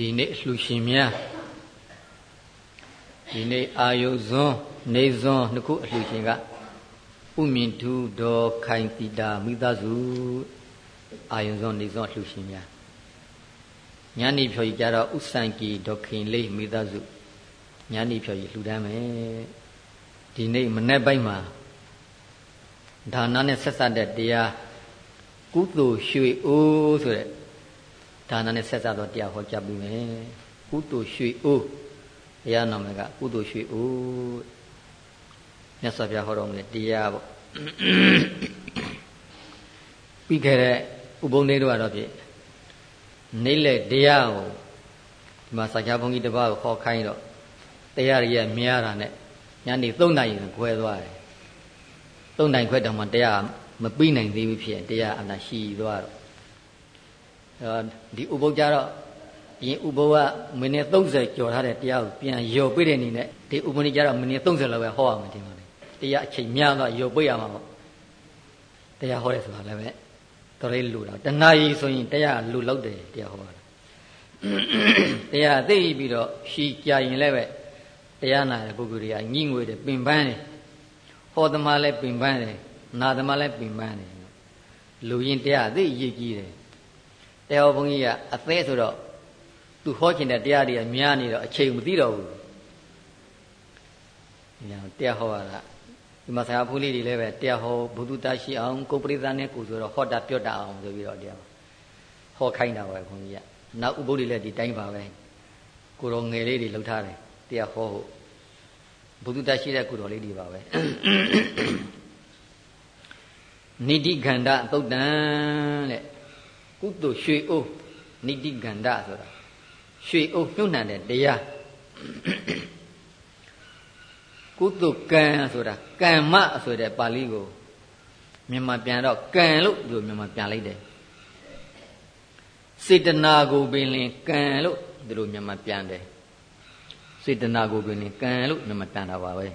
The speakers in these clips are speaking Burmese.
ဒီနေ့အလှရှင်များဒီနေ့အာယုဇွန်နေဇွန်နှစ်ခုအလှရှင်ကဥမြင့်သူဒေါ်ခိုင်တီတာမိသားစုအာယုဇွန်နေဇွန်အလှရှင်များညနေဖြော်ကြီးကြတော့ဥဆိုင်ကီဒေါ်ခင်လေးမိသားစုညနေဖြော်ကြီးလှူဒန်းမယ်ဒီနေ့မနေ့ပိုင်းမှာဒါနနဲ့ဆက်ဆက်တဲ့တရားကုသိုလ်ရွှေအိုးဆိုတဲ့ ဒါနနဲ့ဆက်ဆက်တော့တရားဟောကြားပြီးမယ်ကုသိုလ်ရွှေအိုးတရားနာမည်ကကုသိုလ်ရွှေအိုးမြတ်စွာဘုရားဟောတော်မူတဲ့တရားပေါ့ပြီးခဲ့တဲ့ဥပုံလေးတို့ကတော့ဖြင့်နေလေတရားကိုဒီမှာစာချဘုန်းကြီးတစ်ပါးကိုဟောခိုင်းတော့တရားရည်များတာနဲ့ညနေ3နာရီခွဲသွားတယ်3နာရီခွဲတောင်မှတရားမပြီးနိုင်သေးဘူးဖြစ်တရားအနာရှိသွားတော့ ဒီဥပုပ်ကြတော့ရင်ဥပုပ်ကမိနစ်30ကျော်ထားတဲ့တရားကိုပြန်ရော်ပြတဲ့အနေနဲ့ဒီဥပုပ်ကြတော့မိနစ်30လောက်ပဲဟောရမှာဒီမှာလေတရားအချိန်များတော့ရော်ပြရမှာပေါ့တရားဟောရဲဆိုတာလည်းပဲတော်လေးလူတော့တဏှာကြီးဆိုရင်တရားလူလောက်တယ်တရားဟောတာတရားသိပြီးတော့ရှီကြရင်လည်းပဲတရားနာတဲ့ပုဂ္ဂိုလ်တွေကညှိငွေတယ်ပင်ပန်းတယ်ဟောသမားလည်းပင်ပန်းတယ်နာသမားလည်းပင်ပန်းတယ်လူရင်တရားသိရည်ကြီးတယ် တရားဘုန်းကြီးကအသေးဆိုတော့သူဟောချင်တဲ့တရားတွေကများနေတော့အချိန်မသိတော့ဘူး။ညာတရားဟောရတာဒီမှာဆရာဖူးလေးတွေလည်းပဲတရားဟောဘုသူတရှိအောင်ကိုပရိသတ်နဲ့ကိုဆိုတော့ဟောတာပြောတာအောင်ဆိုပြီးတော့တရားဟောခိုင်းတာပဲဘုန်းကြီးက။နောက်ဥပုဒ်တွေလည်းဒီတိုင်းပါပဲ။ကိုတော်ငယ်လေးတွေလှုပ်ထားတယ်တရားဟောဖို့ဘုသူတရှိတဲ့ကိုတော်လေးတွေပါပဲ။နိတိခန္ဓာသုတ်တံတဲ့ ကုသိုလ်ရွှေအိုးနိတိကန္ဓဆိုတာရွှေအိုးညှို့နှံတဲ့တရားကုသိုလ်ကံဆိုတာကမ္မဆိုတဲ့ပါဠိကိုမြန်မာပြန်တော့ကံလို့ဒီလိုမြန်မာပြန်လိုက်တယ်စေတနာကိုပင်လင်ကံလို့ဒီလိုမြန်မာပြန်တယ်စေတနာကိုပင်လင်ကံလို့မြန်မာပြန်တာပါပဲ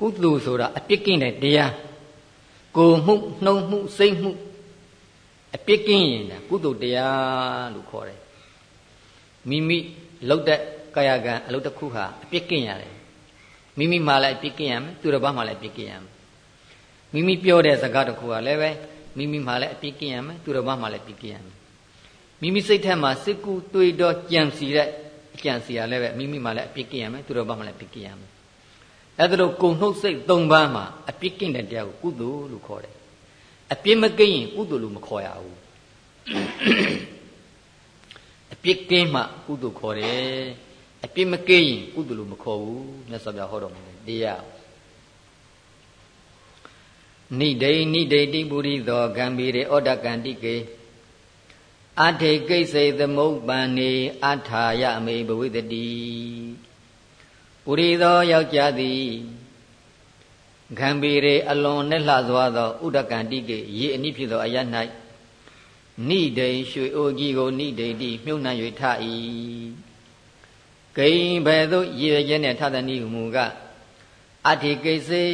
ကုသိုလ်ဆိုတာအပြစ်ကင်းတဲ့တရားကိုမှုနှုံမှုစိတ်မှုအပြစ်ကင်းရင်ကုသိုလ်တရားလို့ခေါ်တယ်မိမိလုပ်တဲ့ကာယကံအလုပ်တစ်ခုဟာအပြစ်ကင်းရတယ်မိမိမှလည်းအပြစ်ကင်းရမယ်သူတစ်ပါးမှလည်းအပြစ်ကင်းရမယ်မိမိပြောတဲ့စကားတစ်ခုဟာလည်းပဲမိမိမှလည်းအပြစ်ကင်းရမယ်သူတစ်ပါးမှလည်းအပြစ်ကင်းရမယ်မိမိစိတ်ထဲမှာစိတ်ကူတွေးတော့ကြံစီတဲ့အကြံစီရလည်းပဲမိမိမှလည်းအပြစ်ကင်းရမယ်သူတစ်ပါးမှလည်းအပြစ်ကင်းရမယ် အဲ့ဒါလို့ကုံနှုတ်စိတ်၃ပါးမှာအပြစ်ကင်းတဲ့တရားကိုကုသိုလ်လို့ခေါ်တယ်အပြစ်မကင်းရင်ကုသိုလ်လို့မခေါ်ရဘူးအပြစ်ကင်းမှကုသိုလ်ခေါ်တယ်အပြစ်မကင်းရင်ကုသိုလ်လို့မခေါ်ဘူးမြတ်စွာဘုရားဟောတော်မူတယ်တရားနိဒိနိဒိတိပုရိသောဂံဗီရေဩဒကန္တိကေအထေကိစေသမုပ္ပန်နေအထာယမေဘဝိတတိ ပုရိသောယောက်ျားသည်ခံပီရေအလွန်နဲ့လှစွာသောဥဒကံတိကေရေအနိဖြစ်သောအရ၌နိဒိရွှေအိုကြီးကိုနိဒိတိမြုပ်နှံ၍ထ၏ဂိမ်ဘယ်သို့ရည်ရဲနဲ့ထသနည်းမူကအထိကိစေ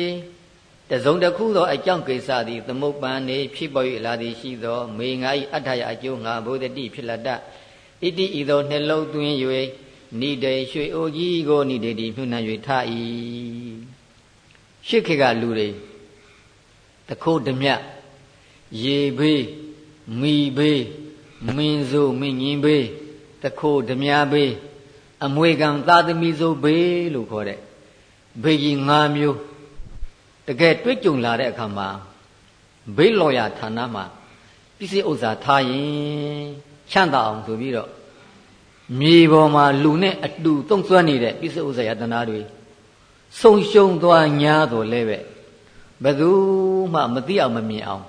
တစုံတစ်ခုသောအကြောင်းကိစ္စသည်သမုပ္ပန်နေဖြစ်ပေါ်၍လာသည်ရှိသော မေငါ၏အထယအကျိုးငါဘုဒ္ဓတိဖြစ်လက်တဣတိဤသောနှလုံးသွင်း၍ နိဒေရွှေအိုကြီးကိုနိဒေတိမြှုပ်နှံ၍ထား၏ရှစ်ခေတ်ကလူတွေတခိုးဓမြရေဘေးမိဘေးမင်းစိုးမင်းကြီးဘေးတခိုးဓမြဘေးအမွေကံသာသမီစိုးဘေးလို့ခေါ်တဲ့ဘေးကြီး၅မျိုးတကယ်တွေ့ကြုံလာတဲ့အခါမှာဘေးလော်ရဌာနမှာပစ္စည်းဥစ္စာထားရင်ချမ်းသာအောင်ဆိုပြီးတော့ မြေပေါ်မှာလူနဲ့အတူသုံးဆွမ်းနေတဲ့ပိဿဥဇယတနာတွေဆုံရှုံသွားညာတော့လဲပဲဘယ်သူမှမသိအောင်မမြင်အောင်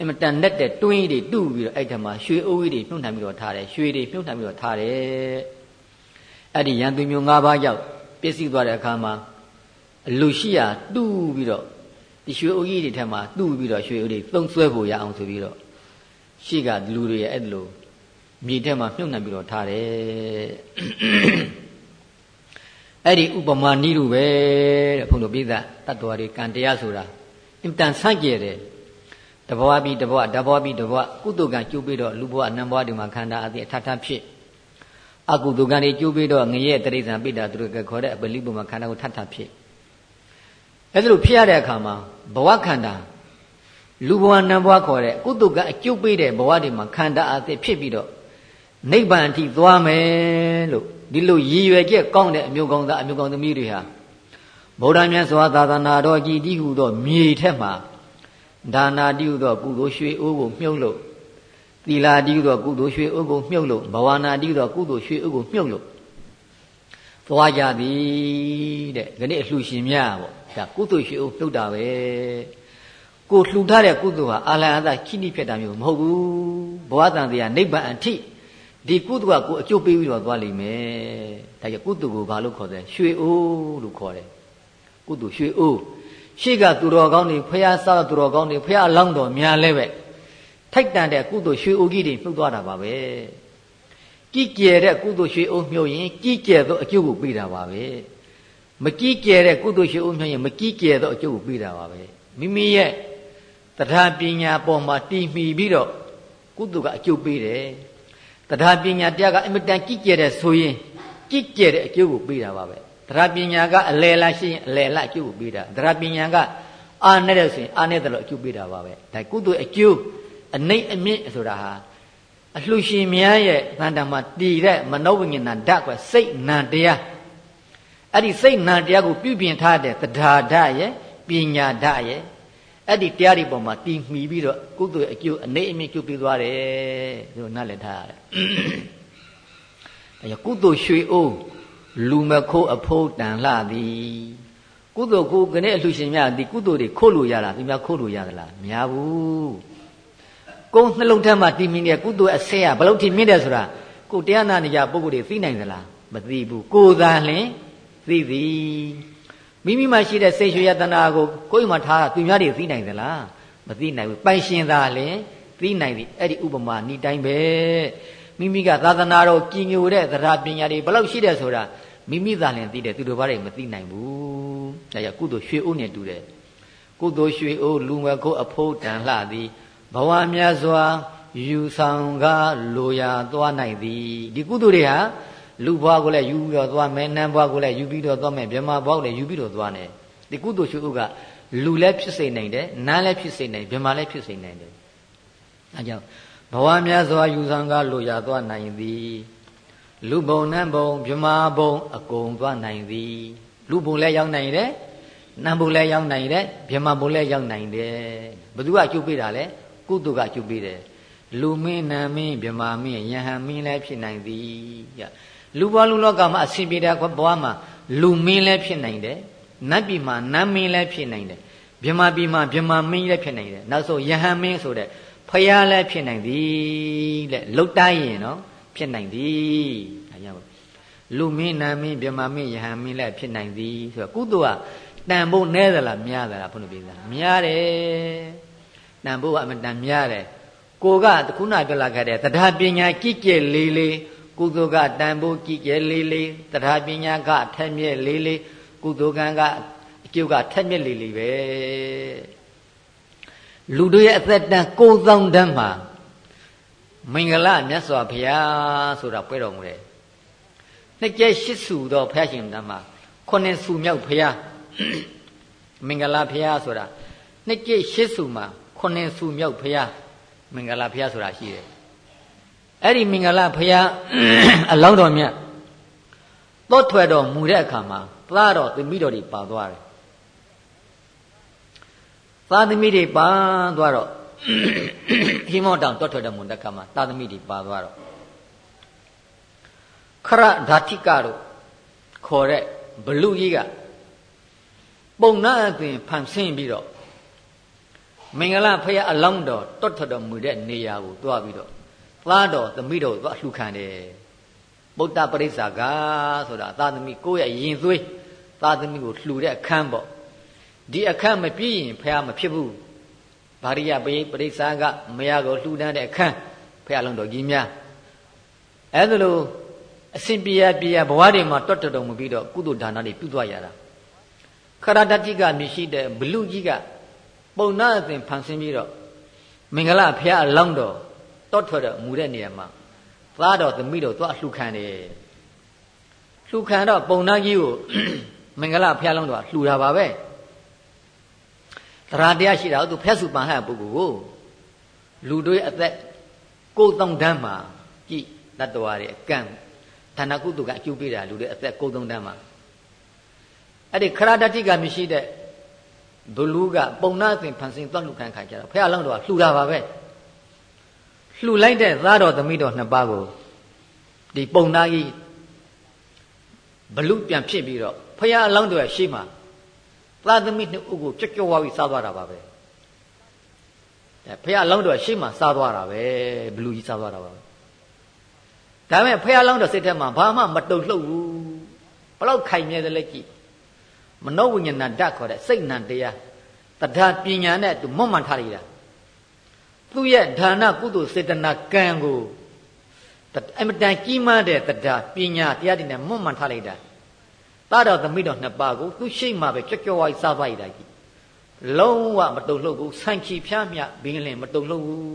အမတန်နဲ့တဲ့တွင်းတွေတူပြီးတော့အဲ့ထမှာရွှေအိုးကြီးတွေနှုတ်နှံပြီးတော့ထားတယ်ရွှေတွေနှုတ်နှံပြီးတော့ထားတယ်အဲ့ဒီရန်သူမျိုး၅ပါးရောက်ပြည့်စည်သွားတဲ့အခါမှာအလူရှိရတူပြီးတော့ဒီရွှေအိုးကြီးတွေထက်မှာတူပြီးတော့ရွှေအိုးတွေသုံးဆွဲဖို့ရအောင်ဆိုပြီးတော့ရှိကလူတွေရဲ့အဲ့လို မြေထဲမှာမြုပ်နှံပြီးတော့ထားတယ်အဲ့ဒီဥပမာနည်းလိုပဲတဲ့ဘုန်းတော်ပြိဿတတ္တဝါတွေကံတရားဆိုတာအင်တန်ဆန့်ကျယ်တယ်တဘဝပြီးတဘဝတဘဝပြီးတဘဝကုသိုလ်ကံကျိုးပြီးတော့လူဘဝနံဘဝတွေမှာခန္ဓာအသည်အထထဖြစ်အကုသိုလ်ကံတွေကျိုးပြီးတော့ငရဲတရိစ္ဆာန်ပိတာသူတို့ကခေါ်တဲ့အပလိဘုံမှာခန္ဓာကိုထထဖြစ်အဲဒါလိုဖြစ်ရတဲ့အခါမှာဘဝခန္ဓာလူဘဝနံဘဝခေါ်တဲ့ကုသိုလ်ကအကျုပ်ပေးတဲ့ဘဝတွေမှာခန္ဓာအသစ်ဖြစ်ပြီးတော့ နိဗ္ဗာန်အထိသွားမယ်လို့ဒီလိုရည်ရွယ်ချက်ကောင်းတဲ့အမျိုးကောင်းသားအမျိုးကောင်းသမီးတွေဟာဗုဒ္ဓမြတ်စွာသာသနာတော်ကြည်တိဟုသောမြေထက်မှာဒါနာတိဟုသောကုသိုလ်ရွှေအိုးကိုမြုပ်လို့သီလာတိဟုသောကုသိုလ်ရွှေအိုးကိုမြုပ်လို့ဘဝနာတိဟုသောကုသိုလ်ရွှေအိုးကိုမြုပ်လို့သွားကြသည်တဲ့ဒီနေ့အလှရှင်များပေါ့ဒါကုသိုလ်ရွှေအိုးမြုပ်တာပဲကိုလှူထားတဲ့ကုသိုလ်ဟာအာလဟံခိနိဖြစ်တာမျိုးမဟုတ်ဘူးဘဝတန်တရားနိဗ္ဗာန်အထိ ဒီကုသိုလ်ကကိုအကျိုးပေးပြီးတော့သွားလိမ့်မယ်ဒါကြောင့်ကုသိုလ်ကိုဘာလို့ခေါ်လဲရွှေအိုးလို့ခေါ်တယ်ကုသိုလ်ရွှေအိုးရှေ့ကသူတော်ကောင်းတွေဖះစားသူတော်ကောင်းတွေဖះအလောင်းတော်များလဲပဲထိုက်တန်တဲ့ကုသိုလ်ရွှေအိုးကြီးတွေမြုပ်သွားတာပါပဲကြီးကျယ်တဲ့ကုသိုလ်ရွှေအိုးမြုပ်ရင်ကြီးကျယ်သောအကျိုးကိုပေးတာပါပဲမကြီးကျယ်တဲ့ကုသိုလ်ရွှေအိုးမြုပ်ရင်မကြီးကျယ်သောအကျိုးကိုပေးတာပါပဲမိမိရဲ့တရားပညာပေါ်မှာတည်မီပြီးတော့ကုသိုလ်ကအကျိုးပေးတယ် တရားပညာတရားကအင်မတန်ကြီးကျယ်တဲ့ဆိုရင်ကြီးကျယ်တဲ့အကျိုးကိုပေးတာပါပဲတရားပညာကအလယ်လားရှိရင်အလယ်လားအကျိုးကိုပေးတာတရားပညာကအာနဲ့ဆိုရင်အာနဲ့တယ်လို့အကျိုးပေးတာပါပဲဒါကုသိုလ်အကျိုးအနိမ့်အမြင့်ဆိုတာဟာအလှရှင်များရဲ့တန်တမှာတည်တဲ့မနောဝိညာဏဓာတ်ကစိတ်နံတရားအဲ့ဒီစိတ်နံတရားကိုပြုပြင်ထားတဲ့သဒ္ဓါဓာတ်ရဲ့ပညာဓာတ်ရဲ့ အဲ့ဒီတရားတွေပေါ်မှာတည်မှီပြီးတော့ကုသိုလ်အကျိုးအနေအမြင့်ကျုပ်ပြီးသွားတယ်ဒီလိုနားလည်ထားရတယ်အဲကုသိုလ်ရွှေအိုးလူမခိုးအဖိုးတန်လှသည်ကုသိုလ်ကိုကနေအလှရှင်များဒီကုသိုလ်တွေခိုးလို့ရတာဒီများခိုးလို့ရသလားမရဘူးကိုယ်နှလုံးထဲမှာတည်မြင်တဲ့ကုသိုလ်အဆက်ကဘလို့ထင်မြင့်တယ်ဆိုတာကိုတရားနာနေကြပုဂ္ဂိုလ်တွေသိနိုင်သလားမသိဘူးကိုယ်သာလျှင်သိသည် မိမိမှာရှိတဲ့စိတ်ရွှေရတနာကိုကိုယ်မှထားတာသူများတွေသိနိုင်သလားမသိနိုင်ဘူးပိုင်ရှင်သာလျှင်သိနိုင်သည်အဲ့ဒီဥပမာဤတိုင်းပဲမိမိကသာသနာတော်ကြည်ညိုတဲ့သရပညာတွေဘလောက်ရှိတယ်ဆိုတာမိမိသာလျှင်သိတယ်သူတို့ဘာတွေမသိနိုင်ဘူးဒါကြောင့်ကုသိုလ်ရွှေအိုးနဲ့တူတယ်ကုသိုလ်ရွှေအိုးလူငယ်ကိုအဖိုးတန်လှသည်ဘဝမြတ်စွာယူဆောင်ကလိုရာသွားနိုင်သည်ဒီကုသိုလ်တွေဟာ လူဘွားကိုလည်းယူပြီးတော့သွားမယ်နန်းဘွားကိုလည်းယူပြီးတော့သွားမယ်ဗြဟ္မာဘွားကိုလည်းယူပြီးတော့သွားတယ်ဒီကုသိုလ်ရှိဥကလူလည်းဖြစ်စေနိုင်တယ်နန်းလည်းဖြစ်စေနိုင်ဗြဟ္မာလည်းဖြစ်စေနိုင်တယ်အဲကြောင့်ဘဝမြတ်စွာယူဆောင်ကလိုရာသွားနိုင်သည်လူဘုံနန်းဘုံဗြဟ္မာဘုံအကုန်သွားနိုင်သည်လူဘုံလည်းရောက်နိုင်တယ်နန်းဘုံလည်းရောက်နိုင်တယ်ဗြဟ္မာဘုံလည်းရောက်နိုင်တယ်ဘသူကအကျုပ်ပေးတာလဲကုသိုလ်ကအကျုပ်ပေးတယ်လူမင်းနာမင်းဗြဟ္မာမင်းယဟန်မင်းလည်းဖြစ်နိုင်သည် လူဘဝလူလောကမှာအစဉ်ပြေတဲ့ဘဝမှာလူမင်းလည်းဖြစ်နိုင်တယ်နတ်ပြည်မှာနတ်မင်းလည်းဖြစ်နိုင်တယ်မြမပြည်မှာမြမမင်းလည်းဖြစ်နိုင်တယ်နောက်ဆုံးယဟန်မင်းဆိုတဲ့ဖယားလည်းဖြစ်နိုင်သည်တဲ့လုတ်တိုင်းရင်နော်ဖြစ်နိုင်သည်ဒါကြောင့်လူမင်းနတ်မင်းမြမမင်းယဟန်မင်းလည်းဖြစ်နိုင်သည်ဆိုတော့ကုသိုလ်ကတန်ဖို့နဲသလားများသလားဘုန်းကြီးပြောတာများတယ်တန်ဖို့ကအမတန်များတယ်ကိုကခုနပြောလာခဲ့တဲ့တရားပညာကြည်ကြဲလေးလေး ကုသိုလ်ကတန်ဖိုးကြည်ကျယ်လေးလေးတရားပညာကထက်မြက်လေးလေးကုသိုလ်ကံကအကျုပ်ကထက်မြက်လေးလေးပဲလူတို့ရဲ့အသက်တန်ကိုးသောတန်းမှာမင်္ဂလာမြတ်စွာဘုရားဆိုတာပွဲတော်မူတယ်နှစ်ကျဲရှစ်စုသောဘုရားရှင်တန်းမှာခုနှစ်စုမြောက်ဘုရားမင်္ဂလာဘုရားဆိုတာနှစ်ကျဲရှစ်စုမှာခုနှစ်စုမြောက်ဘုရားမင်္ဂလာဘုရားဆိုတာရှိတယ် အဲ့ဒီမင်္ဂလာဖရာအလောင်းတော်မြတ်သောထွက်တော်မူတဲ့အခါမှာသားတော်သမီးတော်တွေပါသွားတယ်သားသမီးတွေပါသွားတော့ဟိမောတောင်တွတ်ထွက်တော်မူတဲ့အခါမှာသားသမီးတွေပါသွားတော့ခရဓာတိကတို့ခေါ်တဲ့ဘလူကြီးကပုံနာအသွင်ဖန်ဆင်းပြီးတော့မင်္ဂလာဖရာအလောင်းတော်တွတ်ထွက်တော်မူတဲ့နေရာကိုတွားပြီးတော့ သားတော်သမီးတော်သွားလှူခံတယ်ဗုဒ္ဓပရိစ္ဆာကဆိုတာသာသမီကိုယ့်ရဲ့ရင်သွေးသာသမီကိုလှူတဲ့အခန်းပေါ့ဒီအခန်းမပြည့်ရင်ဖះမဖြစ်ဘူးဗာရိယပိပရိစ္ဆာကမရကိုလှူဒန်းတဲ့အခန်းဖះလုံးတော်ကြီးများအဲဒါလို့အစဉ်ပြေရပြေရဘဝတွေမှာတွတ်တုံမပြီးတော့ကုသိုလ်ဒါနတွေပြုသွားရတာခရတတိကမြရှိတဲ့ဘလူကြီးကပုံနာအစဉ်ဖန်ဆင်းပြီးတော့မင်္ဂလာဖះအလောင်းတော် တောထွက်တော့မူတဲ့နေရာမှာသားတော်သမီးတော်သွားလှူခံတယ်လှူခံတော့ပုံနာကြီးကိုမင်္ဂလာဖះလောင်းတော်လှူတာပါပဲတရားတရားရှိတာသူဖះစုပန်ဟတဲ့ပုဂ္ဂိုလ်ကိုလူတွေအသက်ကိုယ်တောင်တန်းမှာကြည်တတ္တဝါတွေအကန့်ဌာနကုတုကအကျိုးပေးတာလူတွေအသက်ကိုယ်တောင်တန်းမှာအဲ့ဒီခရတတိကမရှိတဲ့ဘလူးကပုံနာစဉ်ဖန်ဆင်းသွားလှူခံခါကြတော့ဖះလောင်းတော်ကလှူတာပါပဲ လှူလိုက်တဲ့သားတော်သမီးတော်နှစ်ပါးကိုဒီပုံနာကြီးဘလူးပြန်ဖြစ်ပြီးတော့ဖះအလောင်းတော်ရဲ့ရှေ့မှာသားသမီးနှစ်ဦးကိုကြွကြွဝါပြီးစားသွားတာပါပဲအဲဖះအလောင်းတော်ရှေ့မှာစားသွားတာပဲဘလူးကြီးစားသွားတာပါပဲဒါပေမဲ့ဖះအလောင်းတော်စိတ်ထဲမှာဘာမှမတုံ့လှုပ်ဘူးဘလောက်ခိုင်မြဲတယ်လဲကြည့်မနောဝိညာဏဓာတ်ခေါ်တဲ့စိတ်နံတရားတထာပညာနဲ့သူမွတ်မှန်ထားလိုက်တာ သူ့ရဲ့ဒါနကုသိုလ်စေတနာကံကိုအမတန်ကြီးမားတဲ့တထာပညာတရားတွေနဲ့မွတ်မှန်ထားလိုက်တာသားတော်သမီးတော်နှစ်ပါးကိုသူရှိမှပဲကြွကြွဝါးစားပါရတာကြီးလုံးဝမတုံ့လှုပ်ဘူးဆန့်ချီဖျားမြဘင်းလင်မတုံ့လှုပ်ဘူး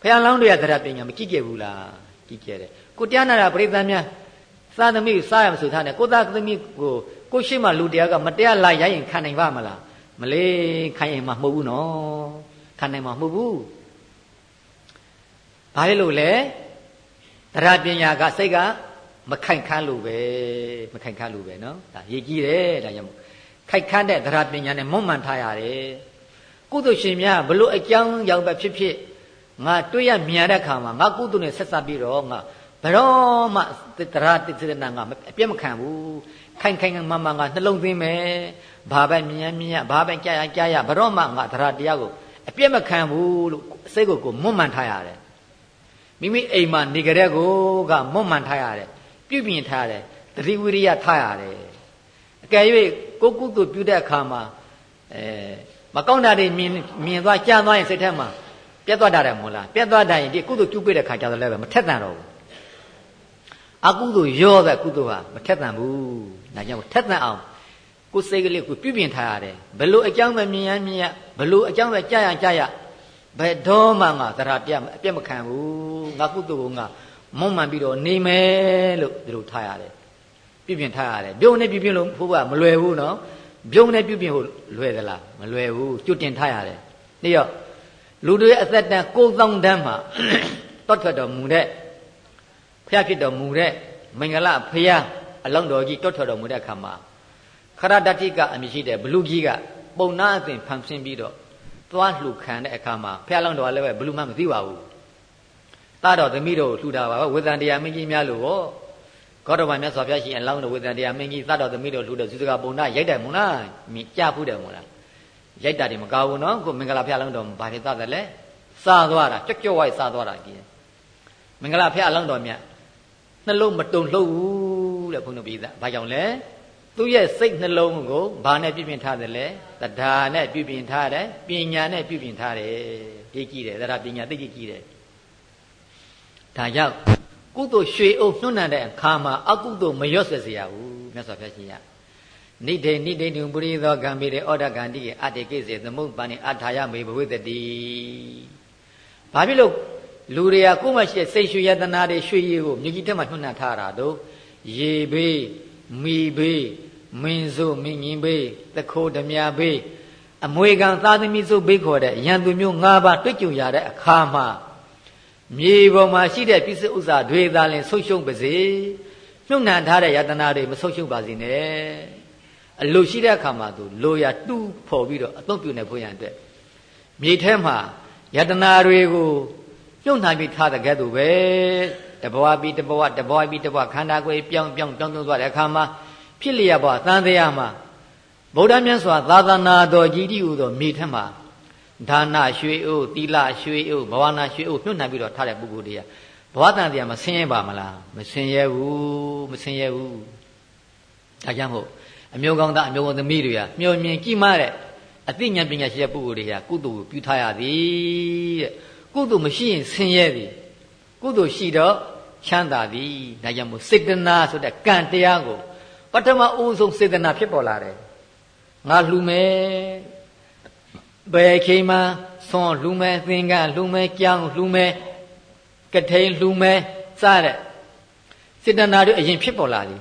ဖះလောင်းတွေကတရားပညာမကြည့်ကြဘူးလားကြည့်ကြတယ်ကိုတရားနာတာပရိသတ်များသားသမီးစားရမဆိုထားနဲ့ကိုသားသမီးကိုကိုရှိမှလူတရားကမတရားလာရရင်ခံနိုင်ပါမလားမလေးခံရင်မှမဟုတ်ဘူးနော် ခံနိုင်မှာမဟုတ်ဘူးဘာလို့လဲတရားပညာကစိတ်ကမခိုင်ခန့်လို့ပဲမခိုင်ခန့်လို့ပဲနော်ဒါရေးကြည့်တယ်ဒါကြောင့်ခိုက်ခန့်တဲ့တရားပညာနဲ့မွတ်မှန်ထားရတယ်ကုသိုလ်ရှင်များဘလို့အကြောင်းရောက်ပဲဖြစ်ဖြစ်ငါတွေ့ရမြင်တဲ့ခါမှာငါကုသိုလ်နဲ့ဆက်ဆက်ပြီးတော့ငါဘယ်တော့မှတရားတိစေနာငါအပြည့်မခံဘူးခိုင်ခိုင်မမငါနှလုံးသွင်းမယ်ဘာပဲမြင်မြင်ဘာပဲကြားရကြားရဘယ်တော့မှငါတရားတရားကို အပြည့်မခံဘူးလို့စိတ်ကိုကိုမွတ်မှန်ထားရတယ်မိမိအိမ်မှာနေကြတဲ့ကိုကမွတ်မှန်ထားရတယ်ပြုပြင်ထားရတယ်တတိဝိရိယထားရတယ်အကယ်၍ကိုကုသိုလ်ပြုတဲ့အခါမှာအဲမကောင်းတာတွေမြင်မြင်သွားကြားသွားရင်စိတ်ထဲမှာပြတ်သွားတာတယ်မို့လားပြတ်သွားတိုင်းဒီကုသိုလ်ပြုပြတဲ့ခါကျတော့လည်းပဲမထက်တန်တော့ဘူးအကုသိုလ်ရောတဲ့ကုသိုလ်ဟာမထက်တန်ဘူးဒါကြောင့်ထက်တန်အောင် ကိုယ်စိတ်ကလေးကိုပြုပြင်ထားရတယ်ဘလို့အကြောင်းပဲမြင်ရမြင်ရဘလို့အကြောင်းပဲကြားရကြားရဘယ်တော့မှငါသရတရားအပြတ်မခံဘူးငါကုသိုလ်ကိုငါမုံမှန်ပြီးတော့နေမယ်လို့ဒီလိုထားရတယ်ပြုပြင်ထားရတယ်ပြုံးနဲ့ပြုပြင်လို့ဖို့ကမလွယ်ဘူးနော်ပြုံးနဲ့ပြုပြင်ဖို့လွယ်သလားမလွယ်ဘူးကျွတ်တင်ထားရတယ်နေ့ရောလူတွေအသက်တန်ကိုးသောင်းတန်းမှာတောထွက်တော်မူတဲ့ဖျားဖြစ်တော်မူတဲ့မင်္ဂလဖျားအလောင်းတော်ကြီးတောထွက်တော်မူတဲ့အခါမှာ ခရတတိကအမည်ရှိတဲ့ဘလူကြီးကပုံနာအစဉ်ဖန်ဆင်းပြီးတော့သွားလှူခံတဲ့အခါမှာဖျားလောင်းတော်ကလည်းပဲဘလူမှမသိပါဘူးသားတော်သမီးတော်လှူတာပါပဲဝေသံတရားမင်းကြီးများလို့ဟောဂေါတမမြတ်စွာဘုရားရှင်အလောင်းတော်ဝေသံတရားမင်းကြီးသားတော်သမီးတော်လှူတဲ့ဇုစကပုံနာရိုက်တယ်မို့လားမြင်ကြဖူးတယ်မို့လားရိုက်တာတွေမကောင်းဘူးနော်ကိုမင်္ဂလာဖျားလောင်းတော်ဘာတွေသတ်တယ်လဲစားသွားတာကြွကြွဝိုက်စားသွားတာကြီးမင်္ဂလာဖျားလောင်းတော်မြတ်နှလုံးမတုံလှုပ်ဘူးတဲ့ဘုန်းတော်ပြည်သားဘာကြောင့်လဲ သူ့ရဲ့စိတ်နှလုံးကိုဘာနဲ့ပြုပြင်ထားတယ်လဲတရားနဲ့ပြုပြင်ထားတယ်ပညာနဲ့ပြုပြင်ထားတယ်ဒီကြည့်တယ်တရားပညာသိကြည့်ကြည့်တယ်ဒါကြောင့်ကုသိုလ်ရွှေအုပ်နှုတ်နံတဲ့အခါမှာအကုသိုလ်မရွတ်ဆက်စေရဘူးမြတ်စွာဘုရားရှင်ကနိဒေနိဒိတုပုရိသောကံပေရေဩဒကန္တိအတ္တေကိစေသမုပ္ပန်နိအထာယမေဘဝိတတိဘာဖြစ်လို့လူတွေကကိုယ်မှရှိတဲ့စိတ်ရွှေယတနာတွေရွှေရည်ကိုမြေကြီးထက်မှနှုတ်နှံထားတာတို့ရေဘေးမိဘေး မင်းစိုးမင်းကြီးဘေးတခိုးဓမြဘေးအမွေကံသာသမီစိုးဘေးခေါ်တဲ့ရန်သူမျိုး၅ပါးတွေ့ကြုံရတဲ့အခါမှာမြေပေါ်မှာရှိတဲ့ပြစ္ဆုဥစ္စာတွေသာလင်ဆုံးရှုံးပါစေနှုတ်နှံထားတဲ့ယတနာတွေမဆုံးရှုံးပါစေနဲ့အလိုရှိတဲ့အခါမှာသူလိုရာတူးဖော်ပြီးတော့အသုံးပြုနေဖို့ရန်အတွက်မြေထဲမှာယတနာတွေကိုညှို့နှံပြီးထားတဲ့ကဲ့သို့ပဲတဘဝပြီးတဘဝတဘဝပြီးတဘဝခန္ဓာကိုယ်ပြောင်းပြောင်းပြောင်းသုံးသွားတဲ့အခါမှာ ဖြစ်လျက်ဘဝသံတရားမှာဗုဒ္ဓမြတ်စွာသာသနာတော်ကြီးတိဟူသောမြေထက်မှာဒါနရွှေအိုးသီလရွှေအိုးဘဝနာရွှေအိုးညှို့နှံပြီးတော့ထားတဲ့ပုဂ္ဂိုလ်တွေကဘဝတန်တရားမဆင်းရဲပါမလားမဆင်းရဲဘူးမဆင်းရဲဘူးဒါကြောင့်မို့အမျိုးကောင်းသားအမျိုးကောင်းသမီးတွေကမျောမြင်ကြည့်မတဲ့အသိဉာဏ်ပညာရှိတဲ့ပုဂ္ဂိုလ်တွေကကုသိုလ်ကိုပြုထားရသည်တဲ့ကုသိုလ်မရှိရင်ဆင်းရဲသည်ကုသိုလ်ရှိတော့ချမ်းသာသည်ဒါကြောင့်မို့စေတနာဆိုတဲ့ကံတရားကို ပထမအဦးဆုံးစေတနာဖြစ်ပေါ်လာတယ်ငါလှူမယ်ဘယ်ချိန်မှဆွန်လှူမဲသင်္ကလှူမဲကြောင်းလှူမဲကထိန်လှူမဲစတဲ့စေတနာတွေအရင်ဖြစ်ပေါ်လာတယ်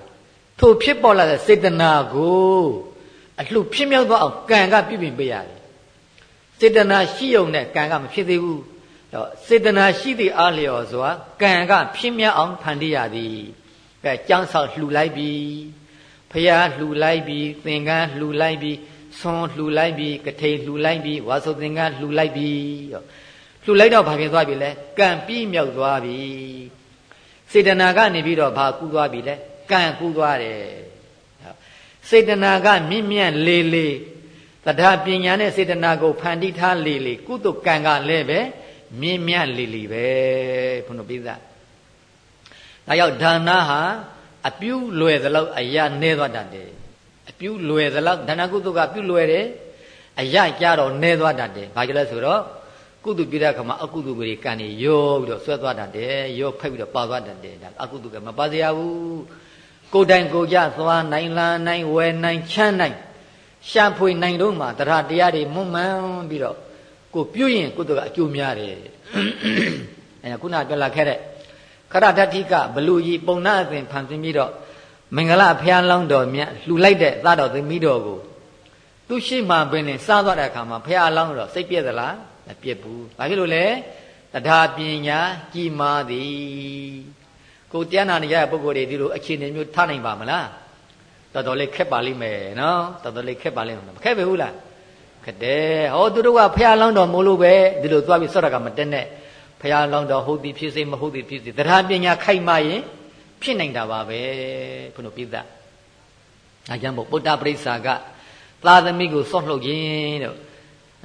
ထိုဖြစ်ပေါ်လာတဲ့စေတနာကိုအလှဖြစ်မြောက်သွားအောင်ကံကပြုပြင်ပေးရတယ်စေတနာရှိုံနဲ့ကံကမဖြစ်သေးဘူးတော့စေတနာရှိသည့်အားလျော်စွာကံကဖြစ်မြောက်အောင်ဖန်တီးရသည်ကဲကြောင်းဆောက်လှူလိုက်ပြီ ဖရာလှူလိုက်ပြီသင်္ကန်းလှူလိုက်ပြီဆွန်လှူလိုက်ပြီကထိန်လှူလိုက်ပြီဝါစုသင်္ကန်းလှူလိုက်ပြီလှူလိုက်တော့ဘာဖြစ်သွားပြီလဲကံပြီးမြောက်သွားပြီစေတနာကနေပြီးတော့ဘာကူးသွားပြီလဲကံကူးသွားတယ်စေတနာကမြင့်မြတ်လေလေတထာပညာနဲ့စေတနာကိုဖန်တီးထားလေလေကုသကံကလည်းပဲမြင့်မြတ်လေလေပဲဘုန်းတော်ပိသဒါရောက်ဒါနဟာ အပြုလွယ်သလောက်အရာနဲသွားတတ်တယ်အပြုလွယ်သလောက်ဒါနကုသကပြုလွယ်တယ်အရာကြတော့နဲသွားတတ်တယ်ဘာကြလဲဆိုတော့ကုသပြုတဲ့အခါမှာအကုသတွေကံနေရောပြီးတော့ဆွဲသွားတတ်တယ်ရောဖက်ပြီးတော့ပါသွားတတ်တယ်ဒါအကုသကမပါစရာဘူးကိုယ်တိုင်ကိုကြသွားနိုင်လာနိုင်ဝယ်နိုင်ချမ်းနိုင်ရှာဖွေနိုင်တော့မှတရားတရားတွေမွမှန်ပြီးတော့ကိုပြုရင်ကုသကအကျိုးများတယ်အဲခုနပြောလာခဲ့တဲ့ ခရတတိကဘလူကြီးပုံနာအစဉ်ဖန်ဆင်းပြီးတော့မင်္ဂလာဖျားလောင်းတော်မြတ်လှူလိုက်တဲ့သားတော်သမီးတော်ကိုသူရှိမှပင်နဲ့စားသွားတဲ့အခါမှာဖျားလောင်းတော့စိတ်ပြည့်သလားမပြည့်ဘူးဘာဖြစ်လို့လဲတရားပညာကြီးမားသည်ကိုတရားနာနေရတဲ့ပုဂ္ဂိုလ်တွေဒီလိုအခြေအနေမျိုးထားနိုင်ပါမလားတော်တော်လေးခက်ပါလိမ့်မယ်နော်တော်တော်လေးခက်ပါလိမ့်မယ်မခက်ပဲဘူးလားခက်တယ်ဟောသူတို့ကဖះလောင်းတော်မို့လို့ပဲဒီလိုသွားပြီးစော့တာကမတက်နဲ့ ဖះလောင်းတော်ဟုတ်သည်ဖြစ်စေမဟုတ်သည်ဖြစ်စေတရားပညာခိုက်မှရင်ဖြစ်နိုင်တာပါပဲဘုလို့ပြသအဲကြောင့်မို့ပုတ္တပရိစ္ဆာကသာသမီကိုစော့လှုပ်ခြင်းတို့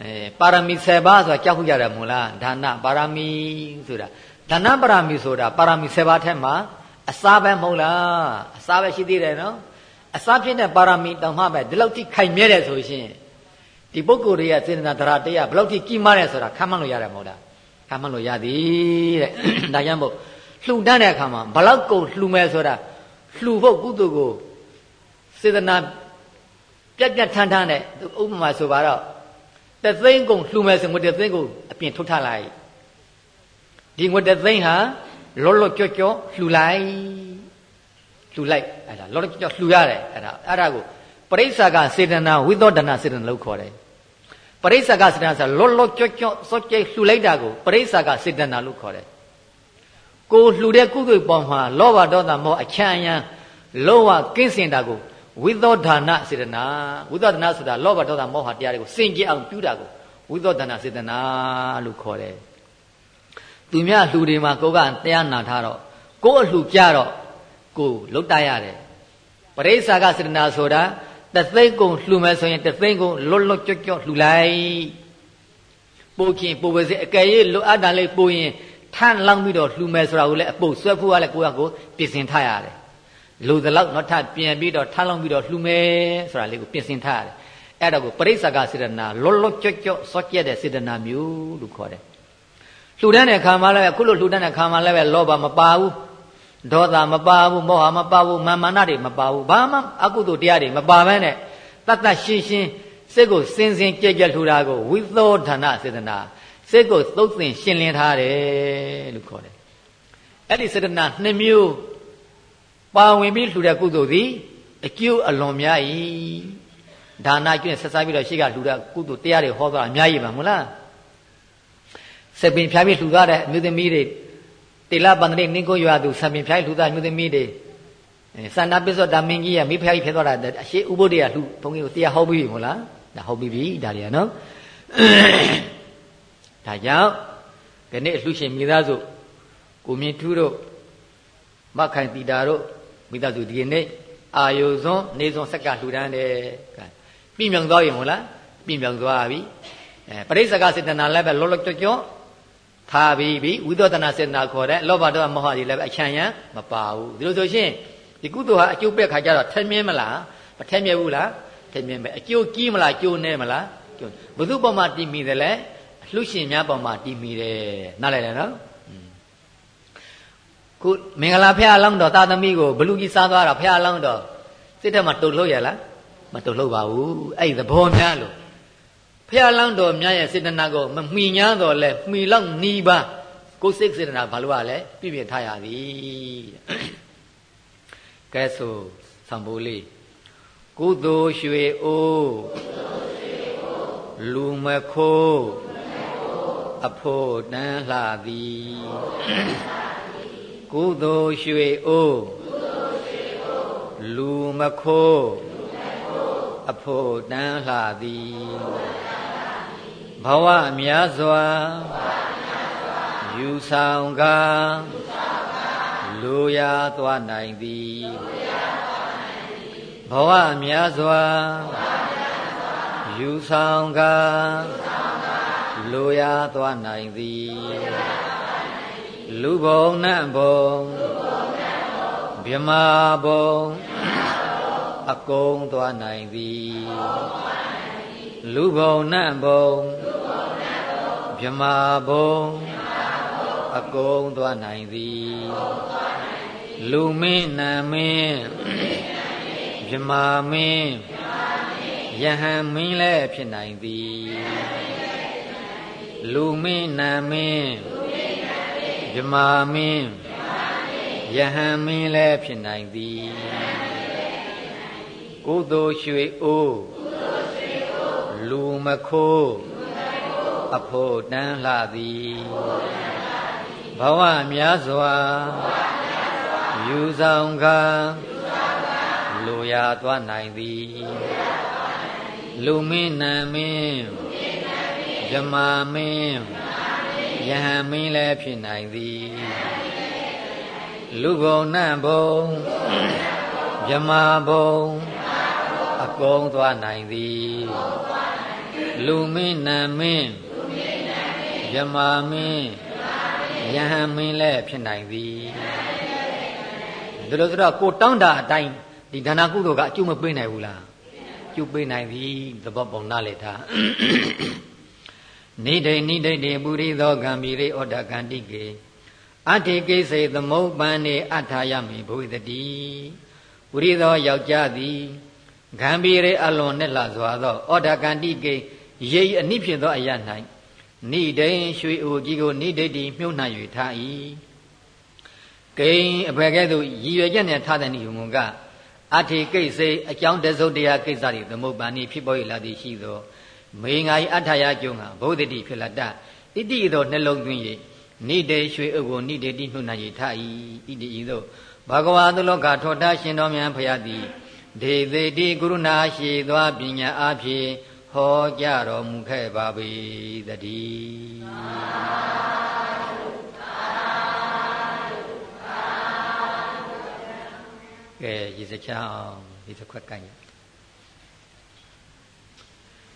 အဲပါရမီ7ပါးဆိုတာကြောက်ခုကြတယ်မို့လားဒါနပါရမီဆိုတာဒါနပါရမီဆိုတာပါရမီ7ပါးထက်မှာအစားပဲမဟုတ်လားအစားပဲရှိသေးတယ်နော်အစားဖြစ်တဲ့ပါရမီတောင်မှပဲဒီလောက်ထိခိုင်မြဲတယ်ဆိုရှင်ဒီပုဂ္ဂိုလ်တွေကစေတနာတရားတရားဘယ်လောက်ထိကြီးမားတယ်ဆိုတာခံမှန်းလို့ရတယ်မဟုတ်လား ခံမှန်းလို့ရသည်တဲ့ဒါကြောင့်မို့လှူဒန်းတဲ့အခါမှာဘလောက်ကုန်လှူမယ်ဆိုတာလှူဖို့ကုသိုလ်ကိုစေတနာပြက်ပြက်ထန်းထန်းနဲ့ဥပမာဆိုပါတော့တသိန်းကုန်လှူမယ်ဆိုငွေတသိန်းကိုအပြင်ထုတ်ထလိုက်ဒီငွေတသိန်းဟာလောလောကြော့ကြော့လှူလိုက်လှူလိုက်အဲ့ဒါလောလောကြော့လှူရတယ်အဲ့ဒါအဲ့ဒါကိုပရိစ္ဆာကစေတနာဝိသောဒနာစေတနာလို့ခေါ်တယ် ပရိစ္ဆာကစေတနာဆိုလောလောကြော့ကြော့စောကျိလှူလိုက်တာကိုပရိစ္ဆာကစေတနာလို့ခေါ်တယ်ကိုလှူတဲ့ကုသိုလ်ပေါ်မှာလောဘဒေါသမောအချမ်းအယံလောဘကင်းစင်တာကိုဝိသောဒါနစေတနာဝိသောဒါနဆိုတာလောဘဒေါသမောဟတရားတွေကိုစင်ကြယ်အောင်ပြုတာကိုဝိသောဒါနစေတနာလို့ခေါ်တယ်သူများလှူတွေမှာကိုကတရားနာထားတော့ကိုအလှူကြတော့ကိုလုတ်တရတယ်ပရိစ္ဆာကစေတနာဆိုတာ တသိန်းကုန်လှူမယ်ဆိုရင်တသိန်းကုန်လွတ်လွတ်ကြွကြွလှူလိုက်ပို့ခင်ပို့ပါစေအကယ်၍လွတ်အပ်တာလေးပို့ရင်ထန့်လောင်းပြီးတော့လှူမယ်ဆိုတာကိုလည်းအပုတ်ဆွဲဖို့ကလည်းကိုယ့်ဟာကိုပြင်ဆင်ထားရတယ်လူသလောက်နောက်ထပ်ပြင်ပြီးတော့ထန့်လောင်းပြီးတော့လှူမယ်ဆိုတာလေးကိုပြင်ဆင်ထားရတယ်အဲ့ဒါကိုပရိစ္ဆာကစေတနာလွတ်လွတ်ကြွကြွစောကျက်တဲ့စေတနာမျိုးလို့ခေါ်တယ်လှူဒန်းတဲ့ခါမှလည်းအခုလိုလှူဒန်းတဲ့ခါမှလည်းလောဘမပါဘူး ဒေါသမပါဘူးမောဟမပါဘူးမာမနတွေမပါဘူးဘာမှအကုသိုလ်တရားတွေမပါဘဲနဲ့တတ်တတ်ရှင်းရှင်းစိတ်ကိုစင်စင်ကြက်ကြက်ထူတာကိုဝိသောဌာနစေတနာစိတ်ကိုသုတ်သင်ရှင်းလင်းထားတယ်လို့ခေါ်တယ်အဲ့ဒီစေတနာနှစ်မျိုးပါဝင်ပြီးလှူတဲ့ကုသိုလ်သည်အကျိုးအလွန်များ၏ဒါနကျွင့်ဆက်စားပြီးတော့ရှေ့ကလှူတဲ့ကုသိုလ်တရားတွေဟောသွားတာအများကြီးပါမဟုတ်လားစပင်ဖြားပြီးလှူသွားတဲ့အမျိုးသမီးတွေ တေလပန္နရိနင်းကိုရွာသူဆံပင်ဖြားလှူသားမြို့သမီးတွေစန္ဒပစ္စောတာမင်းကြီးကမိဖုရားကြီးဖြစ်သွားတာအရှိဥပုဒ္ဒေယလှူဘုန်းကြီးကိုတရားဟောပြီးပြီမဟုတ်လားဒါဟောပြီးပြီဒါတွေကနော်ဒါကြောင့်ဒီနေ့လှူရှင်မိသားစုကိုမြင့်ထူးတို့မခိုင်တီတာတို့မိသားစုဒီနေ့အာယုစွန်းနေစွန်းဆက်ကလှူဒန်းတယ်ပြမြောင်သွားပြီမဟုတ်လားပြမြောင်သွားပြီအဲပရိစ္ဆကစေတနာလည်းပဲလောလောကြော့ကြော့ ထားပြီးပြီဝိသောတနာစေတနာခေါ်တဲ့လောဘဒေါသမောဟတွေလည်းပဲအချမ်းရံမပါဘူးဒီလိုဆိုရှင်ဒီကုသိုလ်ဟာအကျိုးပက်ခါကြတော့ထက်မြင်းမလားမထက်မြဲဘူးလားထက်မြင်းပဲအကျိုးကြီးမလားကျိုးနေမလားကျိုးဘု து ပေါ်မှာတည်မိတယ်လဲလှုရှင်များပေါ်မှာတည်မိတယ်နားလည်တယ်နော်ခုမင်္ဂလာဖះအလောင်းတော်သာသမီကိုဘလူကြီးစားသွားတာဖះအလောင်းတော်စိတ်ထဲမှာတုတ်လှုပ်ရလားမတုတ်လှုပ်ပါဘူးအဲ့ဒီသဘောများလို့ ဖဖះလောင်းတော်မြတ်ရဲ့စေတနာကိုမမှီညာတော့လဲမှီလောက်နီးပါကိုယ်စိတ်စေတနာဘာလို့ ਆ လဲပြည့်ပြည့်ထားရသည်ကဲဆိုသံပိုးလေးကုသိုလ်ရွှေအိုးလူမခိုးအဖို့တန်းလှသည်ကုသိုလ်ရွှေအိုးလူမခိုးအဖို့တန်းလှသည် ဘဝများစွာယူဆောင်ကားလူရာသွားနိုင်သည်ဘဝများစွာယူဆောင်ကားလူရာသွားနိုင်သည်လူဘုံနတ်ဘုံမြမဘုံအကုန်သွားနိုင်သည်လူဘုံနတ်ဘုံ မြမဘုံအကုန်သွားနိုင်သည်လူမင်းနာမင်းမြမာမင်းယဟန်မင်းလည်းဖြစ်နိုင်သည်လူမင်းနာမင်းမြမာမင်းယဟန်မင်းလည်းဖြစ်နိုင်သည်ကုသိုလ်ရွှေအိုးလူမခိုး အဖို့တန်းလှသည်ဘဝများစွာယူဆောင်ကားလူရာသွားနိုင်သည်လူမင်းနံမင်းယမမင်းယဟန်မင်းလည်းဖြစ်နိုင်သည်လူဘုံနတ်ဘုံယမဘုံအကုန်သွားနိုင်သည်လူမင်းနံမင်း ယမမင်းယဟန်မင်းလည်းဖြစ်နိုင်သည်ဒါလို့ဆိုတော့ကိုတောင်းတာအတိုင်းဒီဒါနာကုသိုလ်ကအကျိုးမပေးနိုင်ဘူးလားကျိုးပေးနိုင်ပြီသဘောပေါက်နားလည်ထားနိဒိနိဒိတေပုရိသောဂံမီရိဩဒကန္တိကေအဋ္ဌိကိစေသမုပ္ပန်နေအထာယမိဘုဝိတတိပုရိသောယောက်ျားသည်ဂံမီရိအလွန်နဲ့လှစွာသောဩဒကန္တိကေရိအနိဖြစ်သောအရ၌ နိဒိရွှေအိုကြီးကိုနိဒိတိမြုပ်နှံ၍ထား၏ကိန်းအဘယ်ကဲ့သို့ရည်ရွယ်ချက်နဲ့ထားတဲ့နိဟုံကအထေကိစ္စအကြောင်းတစုတ်တရားကိစ္စတွေသမုပ္ပါဏိဖြစ်ပေါ်လာသည်ရှိသောမေငါဤအထာယကျုံကဘုဒ္ဓတိဖြစ်လာတဣတိသောနှလုံးသွင်း၍နိတေရွှေဥကိုနိတေတိနှုတ်နိုင်၍ထား၏ဣတိဤသို့ဘဂဝါသုလောကထောထားရှင်တော်မြတ်ဖရာသည်ဒေသေတိကရုဏာရှိသောပညာအဖြစ် ဟောကြားတော်မူခဲ့ပါပေတည်းကဲရေစချောင်းဒီတစ်ခွက်ကိုင်း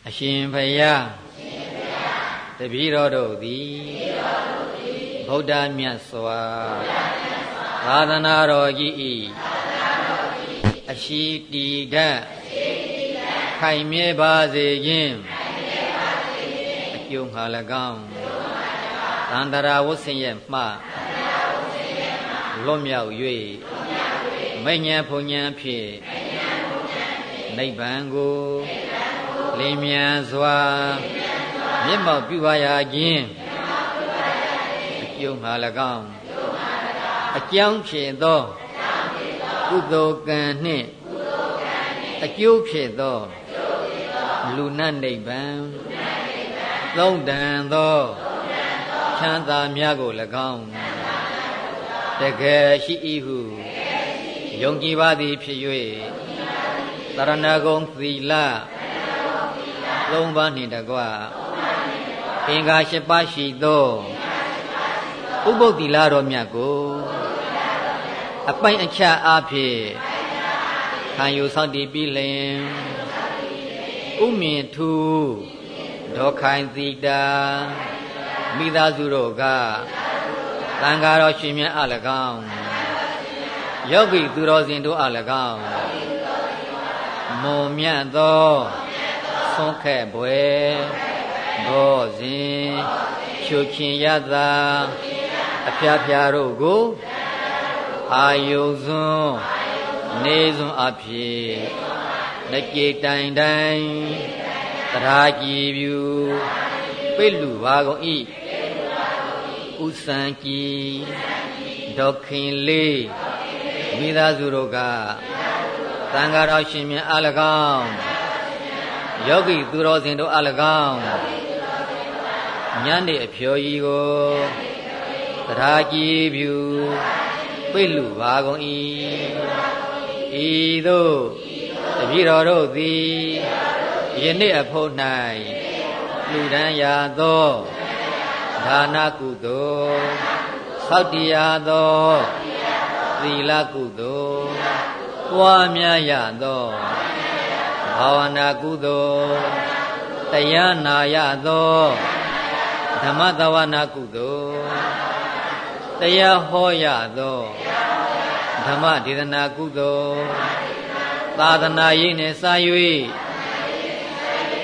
အရှင်ဘုရားတပည့်တော်တို့သည်ဗုဒ္ဓမြတ်စွာသာသနာတော်ကြီးဤအရှိတီဓာတ် ခိုင်မြဲပါစေခြင်းအကျိုးငှာ၎င်းသန္တရာဝဆင်းရဲ့မှလွတ်မြောက်၍မဉ္ဇဉ်ဖုန်ဉဏ်ဖြင့်နိဗ္ဗာန်ကိုလင်းမြန်စွာမျက်မှောက်ပြုပါရခြင်းအကျုံးမှာ၎င်းအကြောင်းဖြစ်သောကုသိုလ်ကံနှင့်အကျိုးဖြစ်သော လူနတ်နိဗ္ဗာန်သုံးတန်သောချမ်းသာများကို၎င်းတကယ်ရှိ၏ဟုယုံကြည်ပါသည်ဖြစ်၍သရဏဂုံသီလသုံးပါးနှင့်တကွအင်္ဂါ၈ပါးရှိသောဥပုပ်သီလတော်မြတ်ကိုအပိုင်အခြားအားဖြင့်ခံယူဆောက်တည်ပြီးလင် ဥမြင့်ထူဒေါခိုင်သီတာမိသားစုတို့ကသံဃာတော်ရှင်မြတ်အ၎င်းယောဂီသူတော်စင်တို့အား၎င်းမုံမြတ်သောဆုံးခဲ့ဘွယ်ဘောဇင်ချုပ်ချင်းရတာအဖျားဖျားတို့ကိုအာယုစွန်းနေစွန်းအဖြစ် လက်ကြေတိုင်တိုင်တရာကြည်ပြူပိလူပါကုန်ဤဥစံကြည်ဒေါခင်လေးမိသားစုတို့ကသံဃာတော်ရှင်မြတ်အလကောင်းယောဂီသူတော်စင်တို့အလကောင်းညနေအဖျော်ကြီးကိုတရာကြည်ပြူပိလူပါကုန်ဤဤသို့ တပည့်တော်တို့သည်ယနေ့အဖို့၌လူဒန်းရာသောဒါနကုသိုလ်သောက်တရားသောသီလကုသိုလ်ပွားများရသောဘာဝနာကုသိုလ်တရားနာရသောဓမ္မသဝနာကုသိုလ်တရားဟောရသောဓမ္မဒေသနာကုသိုလ် သာသနာရေးနှင့်စာ၍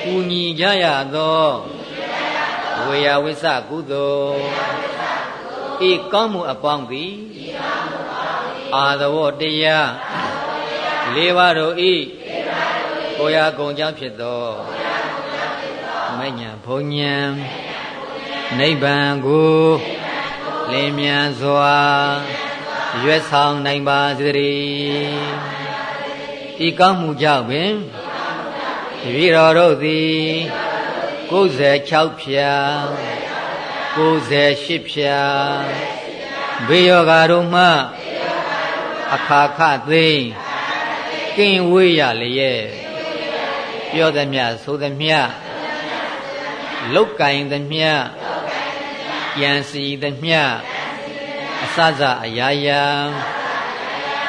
ကူညီကြရသောဝေယဝိသကုသိုလ်ဤကောင်းမှုအပေါင်းသည်အာသဝတရားလေးပါးတို့ဤကိုရာကုံကြောင့်ဖြစ်သောမဉ္ဇဉ်ဘုံဉ္ဇဉ်နိဗ္ဗာန်ကိုလင်းမြန်စွာရွတ်ဆောင်နိုင်ပါစေတည်း ဤကောင်းမှုကြောင့်ပင်တပည့်တော်တို့သည်96ဖြာ98ဖြာဘေးယောဂါတို့မှအခါခသိမ့်ကင်းဝေးရလျက်ပြောသည်မြဆိုသည်မြလုတ်ကင်သည်မြကြံစီသည်မြအစစအရာရာ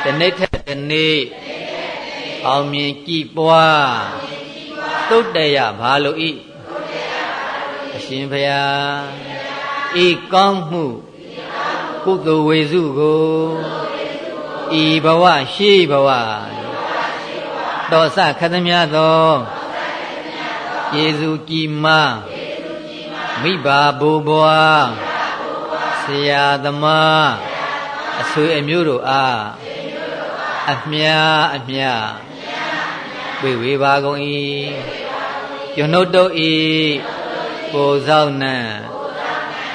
တနေ့ထက်တနေ့ အောင်မြင်ကြည်ပွားတုတ်တရဘာလို့ဤအရှင်ဘုရားဤကောင်းမှုကုသိုလ်ဝေစုကိုဤဘဝရှိဘဝတောစခသမြသောယေစုကြည်မမိဘဘိုးဘွားဆရာသမားအဆွေအမျိုးတို့အားအမြအမြ ဝေဝေပါကုန်၏ကျွန်ုပ်တို့ဤကိုဆောင်နံ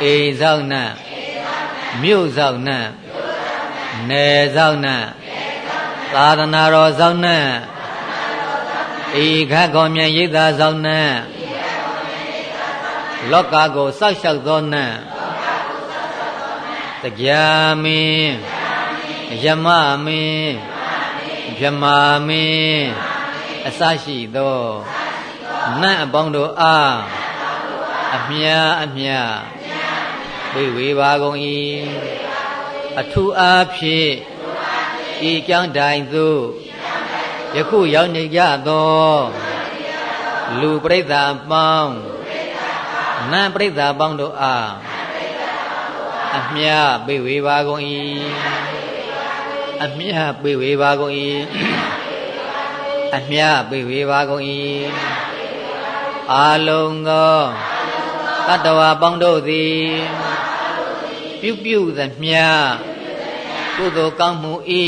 အိမ်ဆောင်နံမြို့ဆောင်နံနယ်ဆောင်နံသာသနာတော်ဆောင်နံဤခတ်ကောမြတ်ရိပ်သာဆောင်နံလောကကိုစောက်ရှောက်သောနံတရားမင်းယမမင်းဗြမာမင်း အစရှိသောနတ်အပေါင်းတို့အားအမြအမြဝေဝေပါကုန်၏အထူးအားဖြင့်ဤကြောင်းတိုင်သို့ယခုရောက်နေကြသောလူပရိသတ်ပေါင်းနတ်ပရိသတ်ပေါင်းတို့အားအမြပေဝေပါကုန်၏အမြပေဝေပါကုန်၏ အမြပေဝေပါကုန်၏အာလုံးသောတတဝါပေါင်းတို့သည်ပြုပြုသမျှကုသိုလ်ကောင်းမှုဤ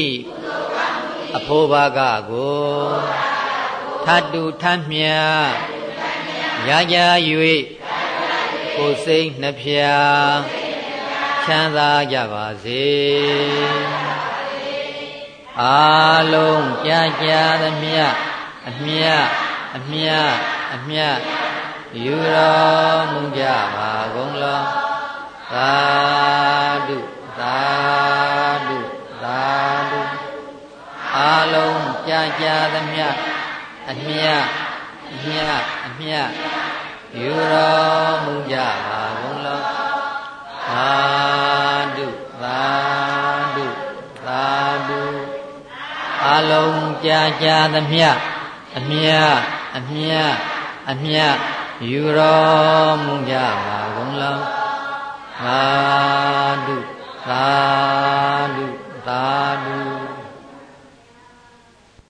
အဖို့ဘာကကိုထတုထမြရကြ၍ကိုယ်စိတ်နှဖျားချမ်းသာကြပါစေ အာလုံးကြာကြာသမျှအမြအမြအမြယူတော်မူကြပါကုန်လောသာဓုသာဓုသာဓုအာလုံးကြာကြာသမျှအမြအမြအမြယူတော်မူကြပါကုန်လောသာဓုသာ အလုံးကြာကြာသမျှအမြအမြအမြယူတော်မူကြပါကုန်လောသာဓုသာဓုသာဓု